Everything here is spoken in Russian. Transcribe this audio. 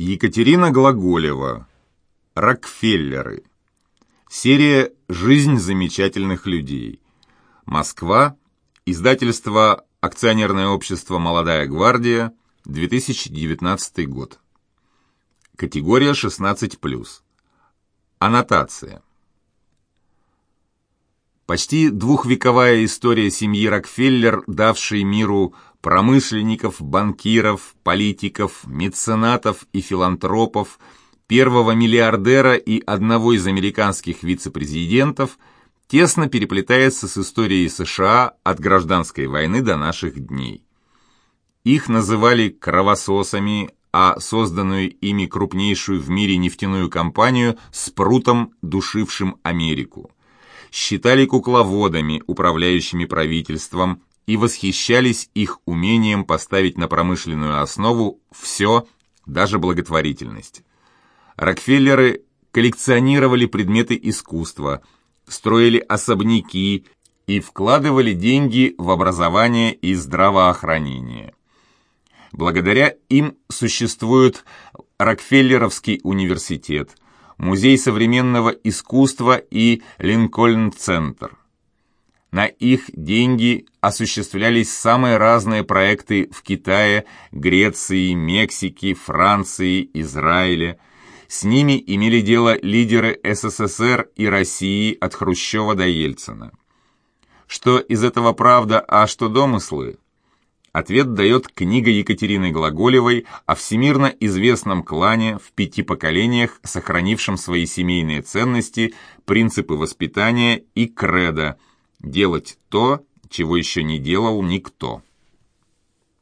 Екатерина Глаголева. Рокфеллеры. Серия «Жизнь замечательных людей». Москва. Издательство «Акционерное общество «Молодая гвардия», 2019 год. Категория 16+. Аннотация. Почти двухвековая история семьи Рокфеллер, давшей миру промышленников, банкиров, политиков, меценатов и филантропов, первого миллиардера и одного из американских вице-президентов, тесно переплетается с историей США от гражданской войны до наших дней. Их называли кровососами, а созданную ими крупнейшую в мире нефтяную компанию спрутом, душившим Америку. Считали кукловодами, управляющими правительством, и восхищались их умением поставить на промышленную основу все, даже благотворительность. Рокфеллеры коллекционировали предметы искусства, строили особняки и вкладывали деньги в образование и здравоохранение. Благодаря им существует Рокфеллеровский университет, Музей современного искусства и Линкольн-центр. На их деньги осуществлялись самые разные проекты в Китае, Греции, Мексике, Франции, Израиле. С ними имели дело лидеры СССР и России от Хрущева до Ельцина. Что из этого правда, а что домыслы? Ответ дает книга Екатерины Глаголевой о всемирно известном клане в пяти поколениях, сохранившем свои семейные ценности, принципы воспитания и кредо – делать то, чего еще не делал никто.